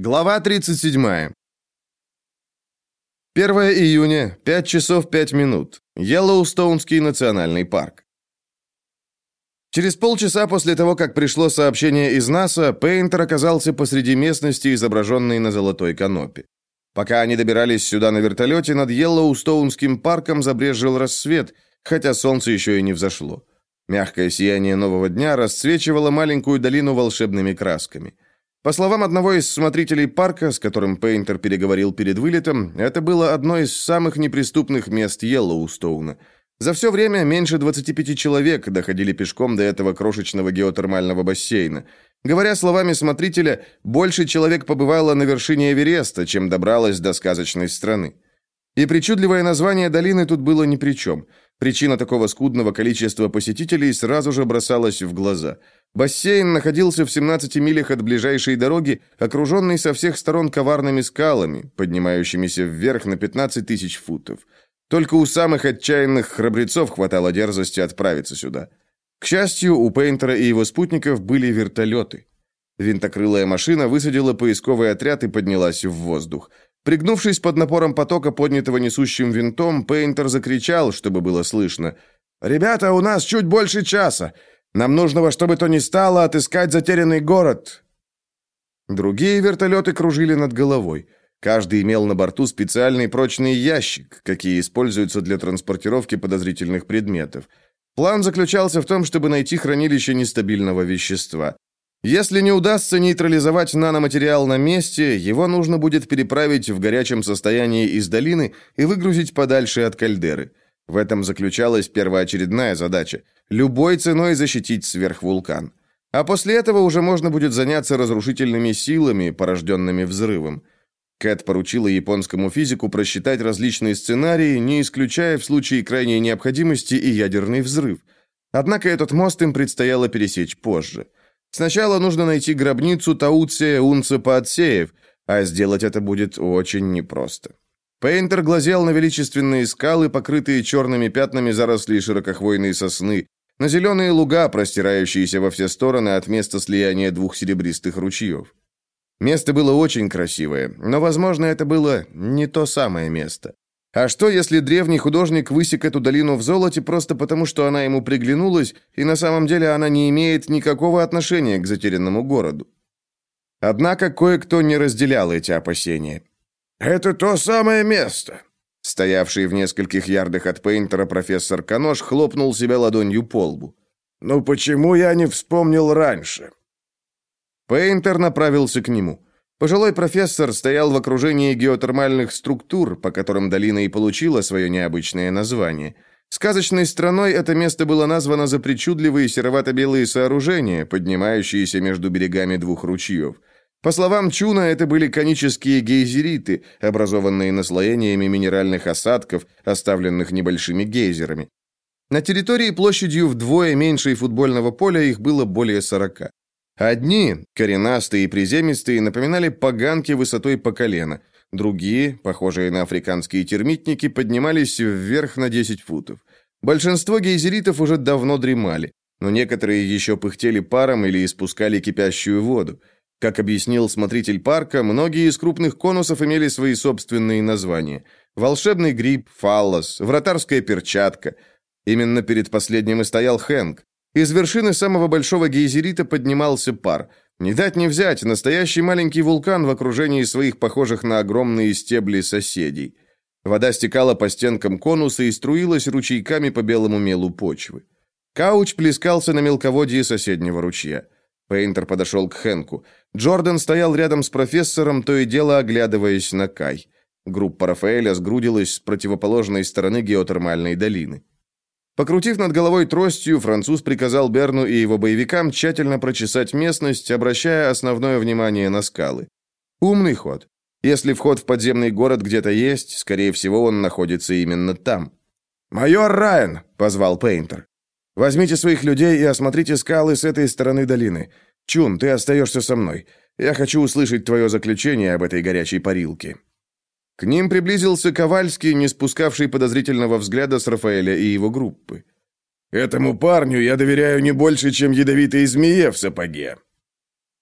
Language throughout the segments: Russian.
Глава 37. 1 июня, 5 часов 5 минут. Йеллоустоунский национальный парк. Через полчаса после того, как пришло сообщение из НАСА, Пейнтер оказался посреди местности, изображенной на золотой канопе. Пока они добирались сюда на вертолете, над Йеллоустоунским парком забрежил рассвет, хотя солнце еще и не взошло. Мягкое сияние нового дня расцвечивало маленькую долину волшебными красками – по словам одного из смотрителей парка, с которым Пейнтер переговорил перед вылетом, это было одно из самых неприступных мест Йеллоустоуна. За все время меньше 25 человек доходили пешком до этого крошечного геотермального бассейна. Говоря словами смотрителя, больше человек побывало на вершине Эвереста, чем добралось до сказочной страны. И причудливое название долины тут было ни при чем. Причина такого скудного количества посетителей сразу же бросалась в глаза – Бассейн находился в 17 милях от ближайшей дороги, окруженный со всех сторон коварными скалами, поднимающимися вверх на 15 тысяч футов. Только у самых отчаянных храбрецов хватало дерзости отправиться сюда. К счастью, у Пейнтера и его спутников были вертолеты. Винтокрылая машина высадила поисковый отряд и поднялась в воздух. Пригнувшись под напором потока, поднятого несущим винтом, Пейнтер закричал, чтобы было слышно. «Ребята, у нас чуть больше часа! Нам нужно во что бы то ни стало отыскать затерянный город». Другие вертолеты кружили над головой. Каждый имел на борту специальный прочный ящик, какие используются для транспортировки подозрительных предметов. План заключался в том, чтобы найти хранилище нестабильного вещества. Если не удастся нейтрализовать наноматериал на месте, его нужно будет переправить в горячем состоянии из долины и выгрузить подальше от кальдеры. В этом заключалась первоочередная задача – любой ценой защитить сверхвулкан. А после этого уже можно будет заняться разрушительными силами, порожденными взрывом. Кэт поручила японскому физику просчитать различные сценарии, не исключая в случае крайней необходимости и ядерный взрыв. Однако этот мост им предстояло пересечь позже. Сначала нужно найти гробницу Тауция Унца Паотсеев, а сделать это будет очень непросто. Пейнтер глазел на величественные скалы, покрытые черными пятнами зарослей широкохвойной сосны, на зеленые луга, простирающиеся во все стороны от места слияния двух серебристых ручьев. Место было очень красивое, но, возможно, это было не то самое место. А что, если древний художник высек эту долину в золоте просто потому, что она ему приглянулась, и на самом деле она не имеет никакого отношения к затерянному городу? Однако кое-кто не разделял эти опасения. «Это то самое место!» Стоявший в нескольких ярдах от Пейнтера профессор Канош хлопнул себя ладонью по лбу. «Ну почему я не вспомнил раньше?» Пейнтер направился к нему. Пожилой профессор стоял в окружении геотермальных структур, по которым долина и получила свое необычное название. Сказочной страной это место было названо за причудливые серовато-белые сооружения, поднимающиеся между берегами двух ручьев. По словам Чуна, это были конические гейзериты, образованные наслоениями минеральных осадков, оставленных небольшими гейзерами. На территории площадью вдвое меньше футбольного поля их было более сорока. Одни, коренастые и приземистые, напоминали поганки высотой по колено. Другие, похожие на африканские термитники, поднимались вверх на 10 футов. Большинство гейзеритов уже давно дремали, но некоторые еще пыхтели паром или испускали кипящую воду. Как объяснил смотритель парка, многие из крупных конусов имели свои собственные названия. Волшебный гриб, фаллос, вратарская перчатка. Именно перед последним и стоял Хэнк. Из вершины самого большого гейзерита поднимался пар. Не дать не взять, настоящий маленький вулкан в окружении своих похожих на огромные стебли соседей. Вода стекала по стенкам конуса и струилась ручейками по белому мелу почвы. Кауч плескался на мелководье соседнего ручья. Пейнтер подошел к Хэнку. Джордан стоял рядом с профессором, то и дело оглядываясь на Кай. Группа Рафаэля сгрудилась с противоположной стороны геотермальной долины. Покрутив над головой тростью, француз приказал Берну и его боевикам тщательно прочесать местность, обращая основное внимание на скалы. Умный ход. Если вход в подземный город где-то есть, скорее всего, он находится именно там. «Майор Райан!» — позвал Пейнтер. «Возьмите своих людей и осмотрите скалы с этой стороны долины. Чун, ты остаешься со мной. Я хочу услышать твое заключение об этой горячей парилке». К ним приблизился Ковальский, не спускавший подозрительного взгляда с Рафаэля и его группы. «Этому парню я доверяю не больше, чем ядовитой змее в сапоге».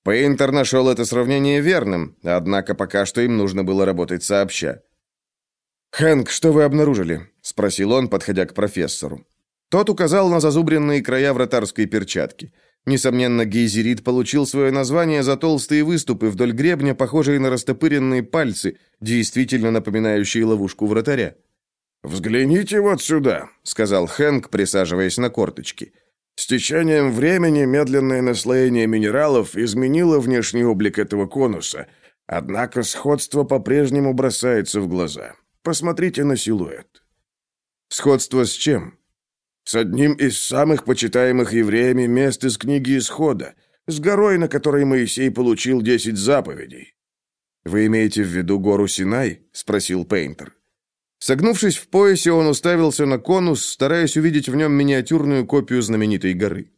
Пейнтер нашел это сравнение верным, однако пока что им нужно было работать сообща. «Хэнк, что вы обнаружили?» — спросил он, подходя к профессору. Тот указал на зазубренные края вратарской перчатки. Несомненно, гейзерит получил свое название за толстые выступы вдоль гребня, похожие на растопыренные пальцы, действительно напоминающие ловушку вратаря. «Взгляните вот сюда», — сказал Хэнк, присаживаясь на корточки. «С течением времени медленное наслоение минералов изменило внешний облик этого конуса, однако сходство по-прежнему бросается в глаза. Посмотрите на силуэт». «Сходство с чем?» «С одним из самых почитаемых евреями мест из книги Исхода, с горой, на которой Моисей получил десять заповедей». «Вы имеете в виду гору Синай?» — спросил Пейнтер. Согнувшись в поясе, он уставился на конус, стараясь увидеть в нем миниатюрную копию знаменитой горы.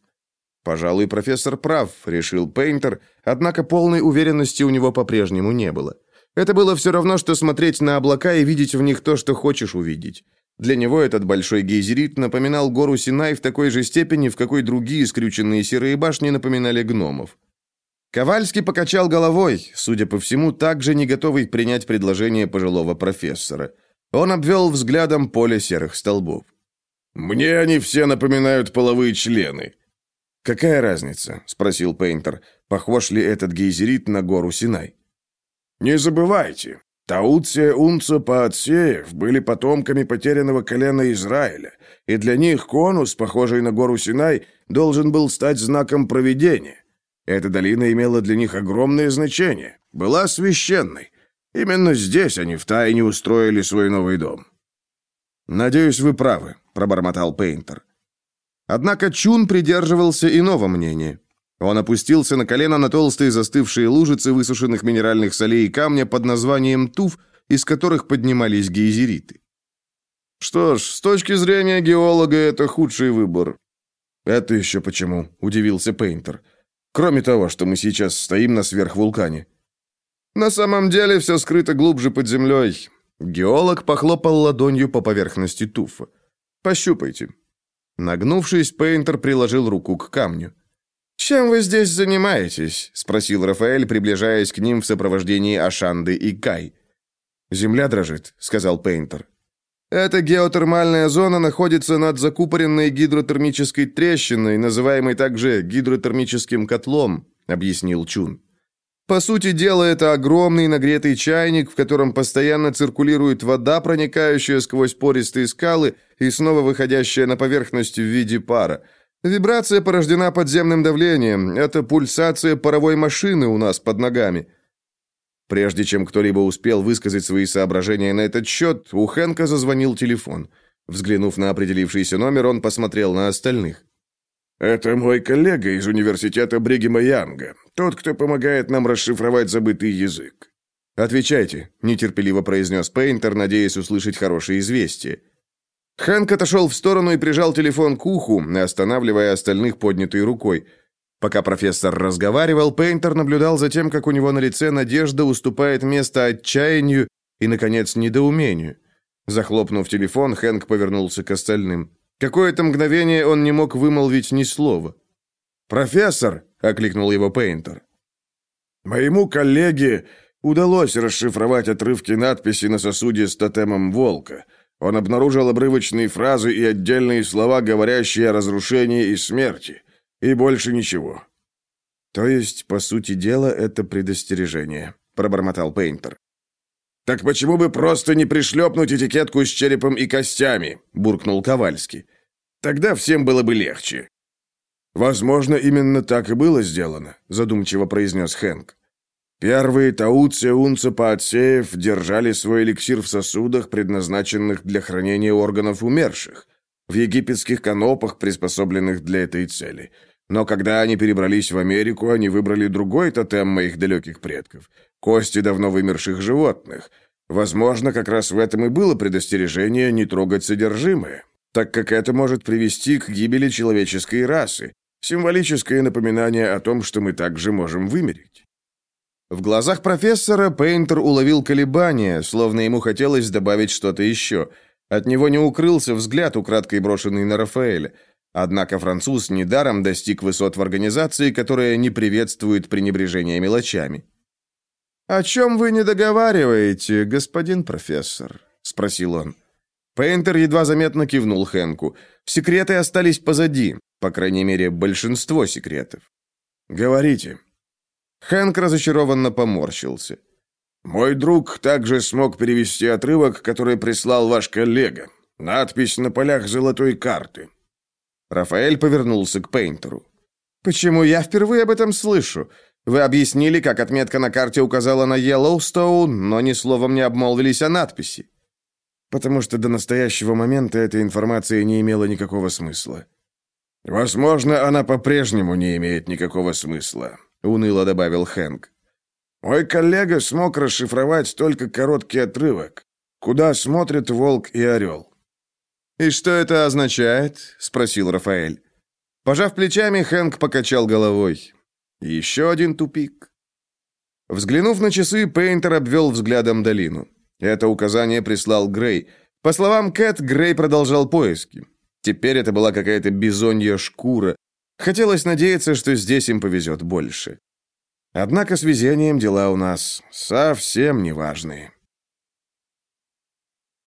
«Пожалуй, профессор прав», — решил Пейнтер, однако полной уверенности у него по-прежнему не было. Это было все равно, что смотреть на облака и видеть в них то, что хочешь увидеть. Для него этот большой гейзерит напоминал гору Синай в такой же степени, в какой другие скрюченные серые башни напоминали гномов. Ковальский покачал головой, судя по всему, также не готовый принять предложение пожилого профессора – он обвел взглядом поле серых столбов. «Мне они все напоминают половые члены». «Какая разница?» – спросил Пейнтер. «Похож ли этот гейзерит на гору Синай?» «Не забывайте, Тауция Унца Паотсеев были потомками потерянного колена Израиля, и для них конус, похожий на гору Синай, должен был стать знаком провидения. Эта долина имела для них огромное значение, была священной, Именно здесь они втайне устроили свой новый дом. «Надеюсь, вы правы», — пробормотал Пейнтер. Однако Чун придерживался иного мнения. Он опустился на колено на толстые застывшие лужицы высушенных минеральных солей и камня под названием туф, из которых поднимались гейзериты. «Что ж, с точки зрения геолога, это худший выбор». «Это еще почему?» – удивился Пейнтер. «Кроме того, что мы сейчас стоим на сверхвулкане». На самом деле все скрыто глубже под землей. Геолог похлопал ладонью по поверхности туфа. Пощупайте. Нагнувшись, Пейнтер приложил руку к камню. «Чем вы здесь занимаетесь?» – спросил Рафаэль, приближаясь к ним в сопровождении Ашанды и Кай. «Земля дрожит», – сказал Пейнтер. «Эта геотермальная зона находится над закупоренной гидротермической трещиной, называемой также гидротермическим котлом», – объяснил Чун. По сути дела, это огромный нагретый чайник, в котором постоянно циркулирует вода, проникающая сквозь пористые скалы и снова выходящая на поверхность в виде пара. Вибрация порождена подземным давлением. Это пульсация паровой машины у нас под ногами. Прежде чем кто-либо успел высказать свои соображения на этот счет, у Хэнка зазвонил телефон. Взглянув на определившийся номер, он посмотрел на остальных. «Это мой коллега из университета Бригема Янга, тот, кто помогает нам расшифровать забытый язык». «Отвечайте», — нетерпеливо произнес Пейнтер, надеясь услышать хорошее известие. Хэнк отошел в сторону и прижал телефон к уху, останавливая остальных поднятой рукой. Пока профессор разговаривал, Пейнтер наблюдал за тем, как у него на лице надежда уступает место отчаянию и, наконец, недоумению. Захлопнув телефон, Хэнк повернулся к остальным. Какое-то мгновение он не мог вымолвить ни слова. «Профессор!» — окликнул его Пейнтер. «Моему коллеге удалось расшифровать отрывки надписи на сосуде с тотемом волка. Он обнаружил обрывочные фразы и отдельные слова, говорящие о разрушении и смерти. И больше ничего». «То есть, по сути дела, это предостережение», — пробормотал Пейнтер. «Так почему бы просто не пришлепнуть этикетку с черепом и костями?» – буркнул Ковальский. «Тогда всем было бы легче». «Возможно, именно так и было сделано», – задумчиво произнес Хэнк. Первые Тауция Унца Паотсеев держали свой эликсир в сосудах, предназначенных для хранения органов умерших, в египетских канопах, приспособленных для этой цели. Но когда они перебрались в Америку, они выбрали другой тотем моих далеких предков – Кости давно вымерших животных. Возможно, как раз в этом и было предостережение не трогать содержимое, так как это может привести к гибели человеческой расы. Символическое напоминание о том, что мы также можем вымереть. В глазах профессора Пейнтер уловил колебания, словно ему хотелось добавить что-то еще. От него не укрылся взгляд, украдкой брошенный на Рафаэля. Однако француз недаром достиг высот в организации, которая не приветствует пренебрежение мелочами. «О чем вы не договариваете, господин профессор?» — спросил он. Пейнтер едва заметно кивнул Хэнку. Секреты остались позади, по крайней мере, большинство секретов. «Говорите». Хэнк разочарованно поморщился. «Мой друг также смог перевести отрывок, который прислал ваш коллега. Надпись на полях золотой карты». Рафаэль повернулся к Пейнтеру. «Почему я впервые об этом слышу? Вы объяснили, как отметка на карте указала на Йеллоустоун, но ни словом не обмолвились о надписи». «Потому что до настоящего момента эта информация не имела никакого смысла». «Возможно, она по-прежнему не имеет никакого смысла», — уныло добавил Хэнк. «Мой коллега смог расшифровать только короткий отрывок. Куда смотрят волк и орел?» «И что это означает?» — спросил Рафаэль. Пожав плечами, Хэнк покачал головой. Еще один тупик. Взглянув на часы, Пейнтер обвел взглядом долину. Это указание прислал Грей. По словам Кэт, Грей продолжал поиски. Теперь это была какая-то бизонья шкура. Хотелось надеяться, что здесь им повезет больше. Однако с везением дела у нас совсем неважные.